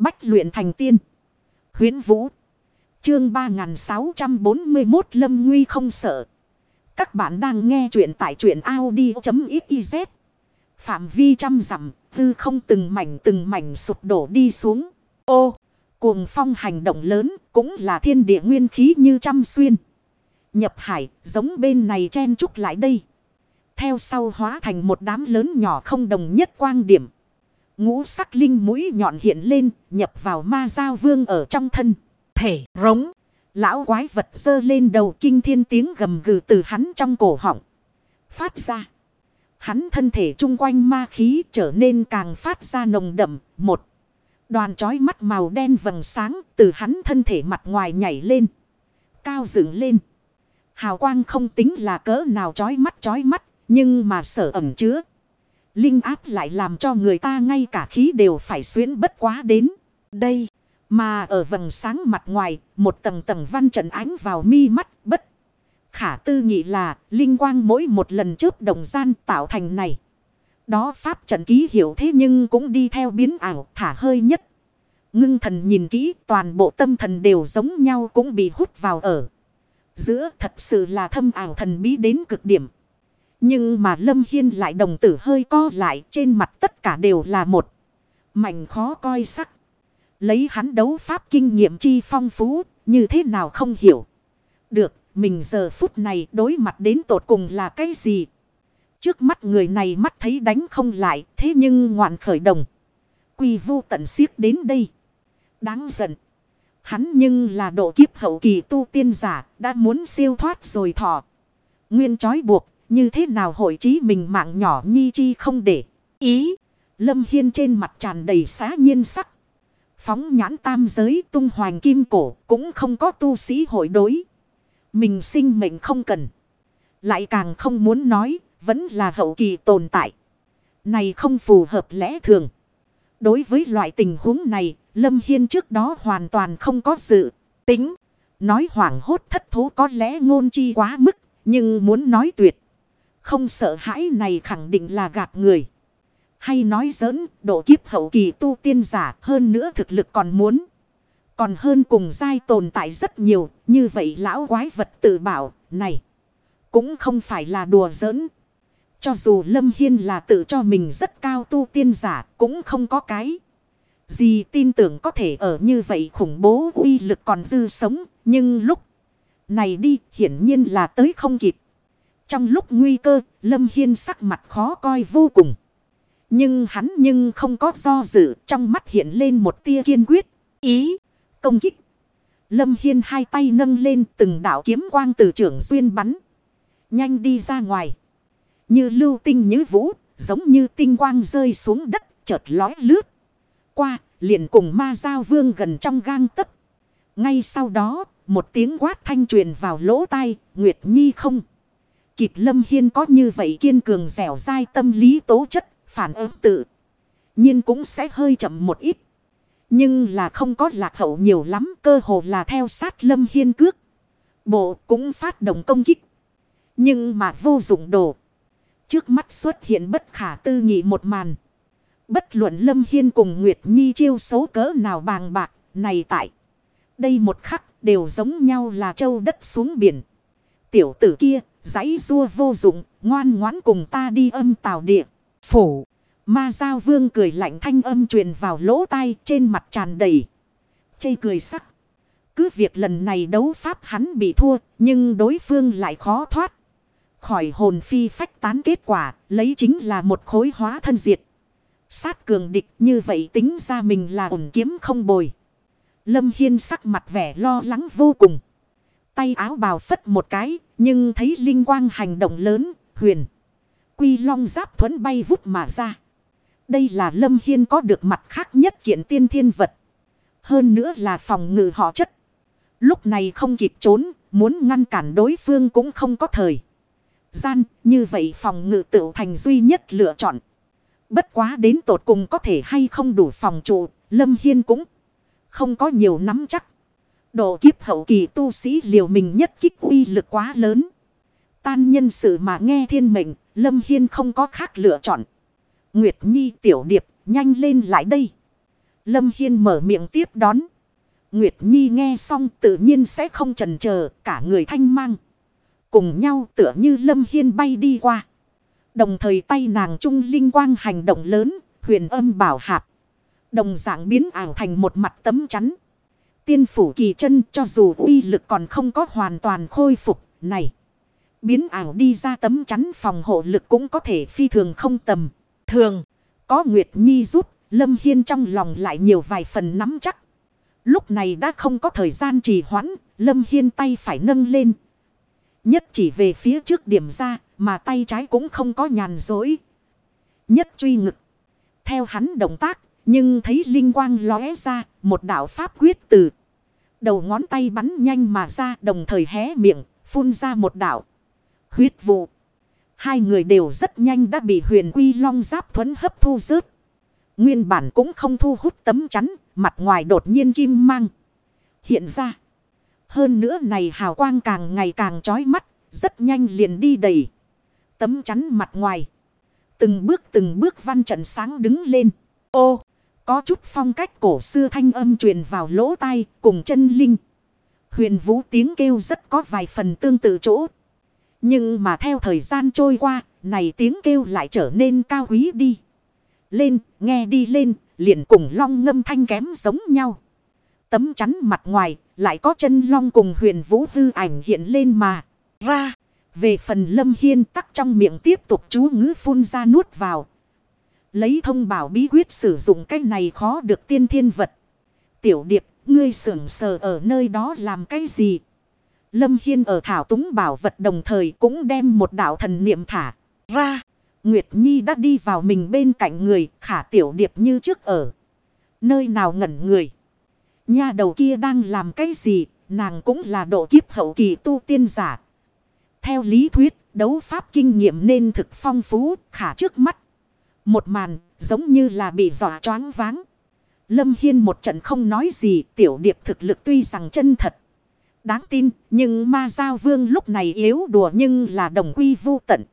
Bách luyện thành tiên. huyễn Vũ. Chương 3641 Lâm Nguy không sợ. Các bạn đang nghe truyện tại truyện Audi.xyz. Phạm vi trăm dặm, tư không từng mảnh từng mảnh sụp đổ đi xuống. Ô! Cuồng phong hành động lớn cũng là thiên địa nguyên khí như trăm xuyên. Nhập hải, giống bên này chen trúc lại đây. Theo sau hóa thành một đám lớn nhỏ không đồng nhất quang điểm. Ngũ sắc linh mũi nhọn hiện lên, nhập vào ma giao vương ở trong thân. Thể rống. Lão quái vật dơ lên đầu kinh thiên tiếng gầm gừ từ hắn trong cổ họng. Phát ra. Hắn thân thể chung quanh ma khí trở nên càng phát ra nồng đậm. Một. Đoàn trói mắt màu đen vầng sáng từ hắn thân thể mặt ngoài nhảy lên. Cao dựng lên. Hào quang không tính là cỡ nào trói mắt trói mắt. Nhưng mà sở ẩm chứa. Linh áp lại làm cho người ta ngay cả khí đều phải xuyến bất quá đến. Đây. Mà ở vầng sáng mặt ngoài. Một tầng tầng văn trận ánh vào mi mắt bất. Khả tư nghị là. Linh quang mỗi một lần trước đồng gian tạo thành này. Đó pháp trận ký hiệu thế nhưng cũng đi theo biến ảo, thả hơi nhất. Ngưng thần nhìn kỹ, toàn bộ tâm thần đều giống nhau cũng bị hút vào ở. Giữa thật sự là thâm ảo thần bí đến cực điểm. Nhưng mà Lâm Hiên lại đồng tử hơi co lại, trên mặt tất cả đều là một. Mảnh khó coi sắc. Lấy hắn đấu pháp kinh nghiệm chi phong phú, như thế nào không hiểu. Được, mình giờ phút này đối mặt đến tột cùng là cái gì? Trước mắt người này mắt thấy đánh không lại, thế nhưng ngoạn khởi đồng. Quy vu tận siết đến đây. Đáng giận. Hắn nhưng là độ kiếp hậu kỳ tu tiên giả, đã muốn siêu thoát rồi thọ. Nguyên trói buộc như thế nào hội trí mình mạng nhỏ nhi chi không để ý. Lâm Hiên trên mặt tràn đầy xá nhiên sắc. Phóng nhãn tam giới tung hoàng kim cổ cũng không có tu sĩ hội đối. Mình sinh mệnh không cần. Lại càng không muốn nói vẫn là hậu kỳ tồn tại. Này không phù hợp lẽ thường. Đối với loại tình huống này, Lâm Hiên trước đó hoàn toàn không có dự tính. Nói hoảng hốt thất thố có lẽ ngôn chi quá mức, nhưng muốn nói tuyệt. Không sợ hãi này khẳng định là gạt người. Hay nói giỡn, độ kiếp hậu kỳ tu tiên giả hơn nữa thực lực còn muốn. Còn hơn cùng giai tồn tại rất nhiều, như vậy lão quái vật tự bảo, này. Cũng không phải là đùa giỡn. Cho dù Lâm Hiên là tự cho mình rất cao tu tiên giả, cũng không có cái. Gì tin tưởng có thể ở như vậy khủng bố uy lực còn dư sống, nhưng lúc này đi hiển nhiên là tới không kịp. Trong lúc nguy cơ, Lâm Hiên sắc mặt khó coi vô cùng. Nhưng hắn nhưng không có do dự, trong mắt hiện lên một tia kiên quyết, ý, công kích. Lâm Hiên hai tay nâng lên từng đạo kiếm quang từ trưởng duyên bắn. Nhanh đi ra ngoài. Như lưu tinh như vũ, giống như tinh quang rơi xuống đất, chợt lói lướt. Qua, liền cùng ma giao vương gần trong gang tấc. Ngay sau đó, một tiếng quát thanh truyền vào lỗ tai, Nguyệt Nhi không kịp Lâm Hiên có như vậy kiên cường dẻo dai tâm lý tố chất, phản ứng tự. nhiên cũng sẽ hơi chậm một ít. Nhưng là không có lạc hậu nhiều lắm, cơ hồ là theo sát Lâm Hiên cước. Bộ cũng phát động công kích. Nhưng mà vô dụng đồ. Trước mắt xuất hiện bất khả tư nghị một màn. Bất luận Lâm Hiên cùng Nguyệt Nhi chiêu xấu cỡ nào bàng bạc, này tại. Đây một khắc đều giống nhau là châu đất xuống biển. Tiểu tử kia Giấy rua vô dụng, ngoan ngoãn cùng ta đi âm tào địa. Phủ, ma giao vương cười lạnh thanh âm truyền vào lỗ tai trên mặt tràn đầy. Chây cười sắc. Cứ việc lần này đấu pháp hắn bị thua, nhưng đối phương lại khó thoát. Khỏi hồn phi phách tán kết quả, lấy chính là một khối hóa thân diệt. Sát cường địch như vậy tính ra mình là ổn kiếm không bồi. Lâm Hiên sắc mặt vẻ lo lắng vô cùng. Tay áo bào phất một cái, nhưng thấy linh quang hành động lớn, huyền. Quy long giáp thuẫn bay vút mà ra. Đây là Lâm Hiên có được mặt khác nhất kiện tiên thiên vật. Hơn nữa là phòng ngự họ chất. Lúc này không kịp trốn, muốn ngăn cản đối phương cũng không có thời. Gian, như vậy phòng ngự tự thành duy nhất lựa chọn. Bất quá đến tột cùng có thể hay không đủ phòng trụ, Lâm Hiên cũng không có nhiều nắm chắc. Độ kiếp hậu kỳ tu sĩ liều mình nhất kích uy lực quá lớn. Tan nhân sự mà nghe thiên mệnh, Lâm Hiên không có khác lựa chọn. Nguyệt Nhi tiểu điệp, nhanh lên lại đây. Lâm Hiên mở miệng tiếp đón. Nguyệt Nhi nghe xong tự nhiên sẽ không chần chờ cả người thanh mang. Cùng nhau tựa như Lâm Hiên bay đi qua. Đồng thời tay nàng trung linh quang hành động lớn, huyền âm bảo hạp. Đồng dạng biến ảo thành một mặt tấm chắn. Tiên phủ kỳ chân cho dù uy lực còn không có hoàn toàn khôi phục, này. Biến ảo đi ra tấm chắn phòng hộ lực cũng có thể phi thường không tầm. Thường, có Nguyệt Nhi giúp, Lâm Hiên trong lòng lại nhiều vài phần nắm chắc. Lúc này đã không có thời gian trì hoãn, Lâm Hiên tay phải nâng lên. Nhất chỉ về phía trước điểm ra, mà tay trái cũng không có nhàn dối. Nhất truy ngực. Theo hắn động tác, nhưng thấy linh quang lóe ra, một đạo pháp quyết từ. Đầu ngón tay bắn nhanh mà ra đồng thời hé miệng, phun ra một đạo. Huyết vụ. Hai người đều rất nhanh đã bị huyền quy long giáp Thuấn hấp thu rớt. Nguyên bản cũng không thu hút tấm chắn, mặt ngoài đột nhiên kim mang. Hiện ra. Hơn nữa này hào quang càng ngày càng chói mắt, rất nhanh liền đi đầy. Tấm chắn mặt ngoài. Từng bước từng bước văn trận sáng đứng lên. Ô! Có chút phong cách cổ xưa thanh âm truyền vào lỗ tai cùng chân linh. Huyền vũ tiếng kêu rất có vài phần tương tự chỗ. Nhưng mà theo thời gian trôi qua, này tiếng kêu lại trở nên cao quý đi. Lên, nghe đi lên, liền cùng long ngâm thanh kém giống nhau. Tấm chắn mặt ngoài, lại có chân long cùng huyền vũ hư ảnh hiện lên mà. Ra, về phần lâm hiên tắc trong miệng tiếp tục chú ngữ phun ra nuốt vào. Lấy thông bảo bí quyết sử dụng cái này khó được tiên thiên vật. Tiểu điệp, ngươi sưởng sờ ở nơi đó làm cái gì? Lâm Hiên ở thảo túng bảo vật đồng thời cũng đem một đạo thần niệm thả ra. Nguyệt Nhi đã đi vào mình bên cạnh người, khả tiểu điệp như trước ở. Nơi nào ngẩn người. Nha đầu kia đang làm cái gì, nàng cũng là độ kiếp hậu kỳ tu tiên giả. Theo lý thuyết, đấu pháp kinh nghiệm nên thực phong phú, khả trước mắt. Một màn, giống như là bị dọa choáng váng. Lâm Hiên một trận không nói gì, tiểu điệp thực lực tuy rằng chân thật. Đáng tin, nhưng ma giao vương lúc này yếu đùa nhưng là đồng quy vô tận.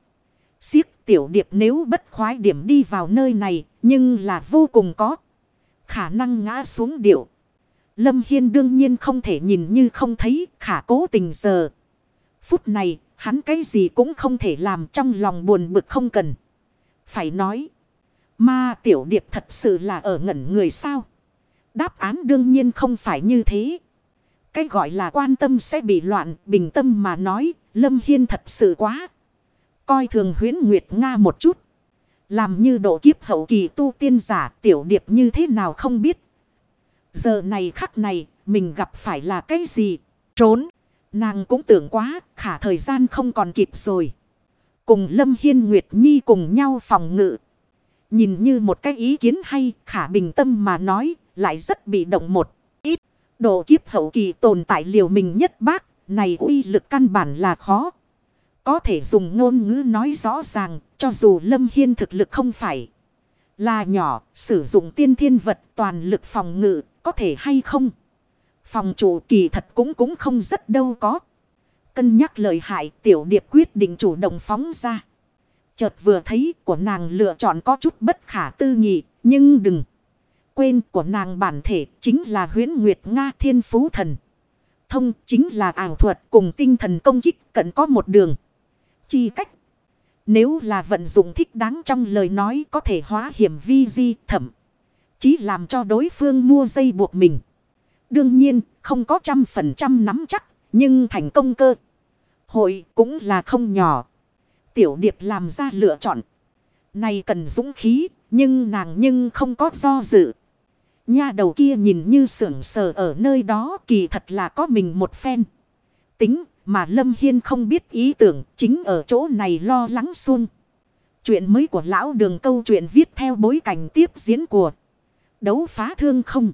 Siết tiểu điệp nếu bất khoái điểm đi vào nơi này, nhưng là vô cùng có khả năng ngã xuống điệu. Lâm Hiên đương nhiên không thể nhìn như không thấy, khả cố tình giờ. Phút này, hắn cái gì cũng không thể làm trong lòng buồn bực không cần. Phải nói, ma tiểu điệp thật sự là ở ngẩn người sao? Đáp án đương nhiên không phải như thế. Cái gọi là quan tâm sẽ bị loạn, bình tâm mà nói, Lâm Hiên thật sự quá. Coi thường huyến Nguyệt Nga một chút. Làm như độ kiếp hậu kỳ tu tiên giả tiểu điệp như thế nào không biết. Giờ này khắc này mình gặp phải là cái gì? Trốn. Nàng cũng tưởng quá khả thời gian không còn kịp rồi. Cùng Lâm Hiên Nguyệt Nhi cùng nhau phòng ngự. Nhìn như một cái ý kiến hay khả bình tâm mà nói lại rất bị động một ít. Độ kiếp hậu kỳ tồn tại liều mình nhất bác này uy lực căn bản là khó. Có thể dùng ngôn ngữ nói rõ ràng, cho dù Lâm Hiên thực lực không phải là nhỏ, sử dụng tiên thiên vật toàn lực phòng ngự, có thể hay không? Phòng chủ kỳ thật cũng cũng không rất đâu có. Cân nhắc lời hại, tiểu điệp quyết định chủ động phóng ra. Chợt vừa thấy của nàng lựa chọn có chút bất khả tư nghị, nhưng đừng quên của nàng bản thể chính là huyến Nguyệt Nga Thiên Phú Thần. Thông chính là ảo thuật cùng tinh thần công kích cận có một đường. Chi cách. Nếu là vận dụng thích đáng trong lời nói có thể hóa hiểm vi di thẩm. Chí làm cho đối phương mua dây buộc mình. Đương nhiên không có trăm phần trăm nắm chắc. Nhưng thành công cơ. Hội cũng là không nhỏ. Tiểu điệp làm ra lựa chọn. Này cần dũng khí. Nhưng nàng nhưng không có do dự. Nha đầu kia nhìn như sưởng sờ ở nơi đó, kỳ thật là có mình một phen. Tính mà Lâm Hiên không biết ý tưởng, chính ở chỗ này lo lắng xuân Chuyện mới của lão đường câu chuyện viết theo bối cảnh tiếp diễn của đấu phá thương không.